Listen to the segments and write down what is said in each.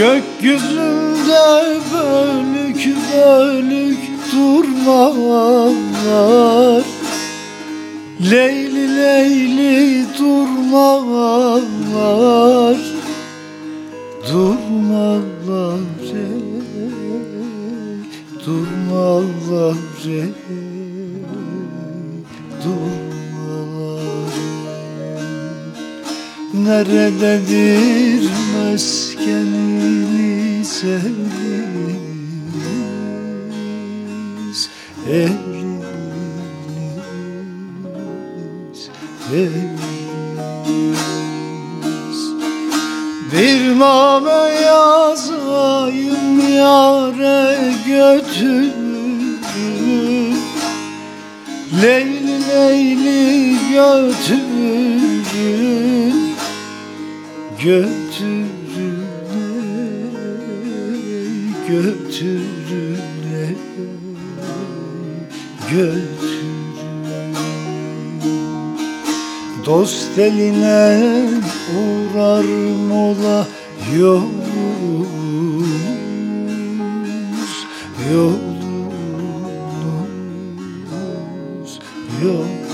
Gökyüzünde bölük bölük durmalar Leyli leyli durmalar Durmalar ey Durmalar ey Durmalar Nerededir meskeniniz eliniz Eliniz Eliniz Bir name yazayım yare götür Leyli leyli götürün Götürün ey, götürün ey, götürün Dost eline uğrar mola yolumuz Yolumuz Yol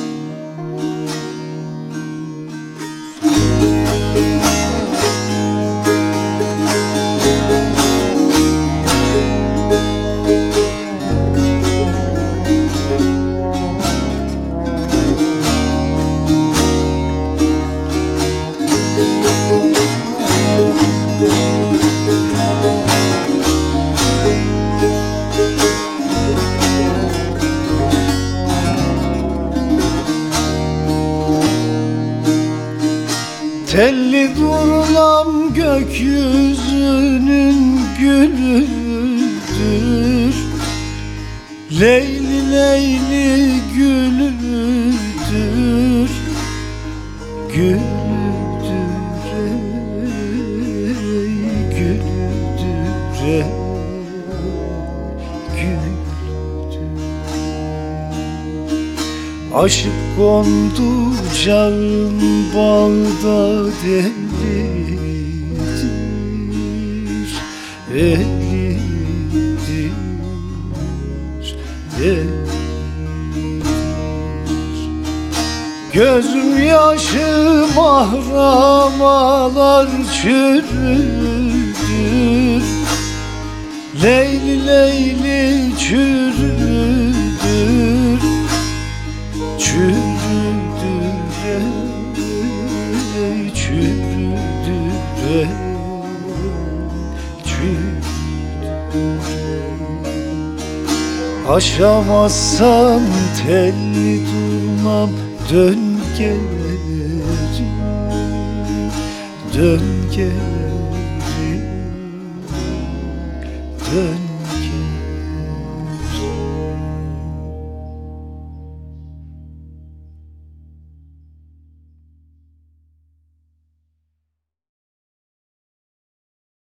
Telli durulam gökyüzünün gülüdür. Leyli leyli gülüdür. Gülüdür Aşık kondu cağın bağda delidir Elidir, elidir Gözüm yaşı mahramalar çürüdür. Leyli leyli çürüdür çürüdür Aşamazsam telli durmam. Dön geri Dön geri Dön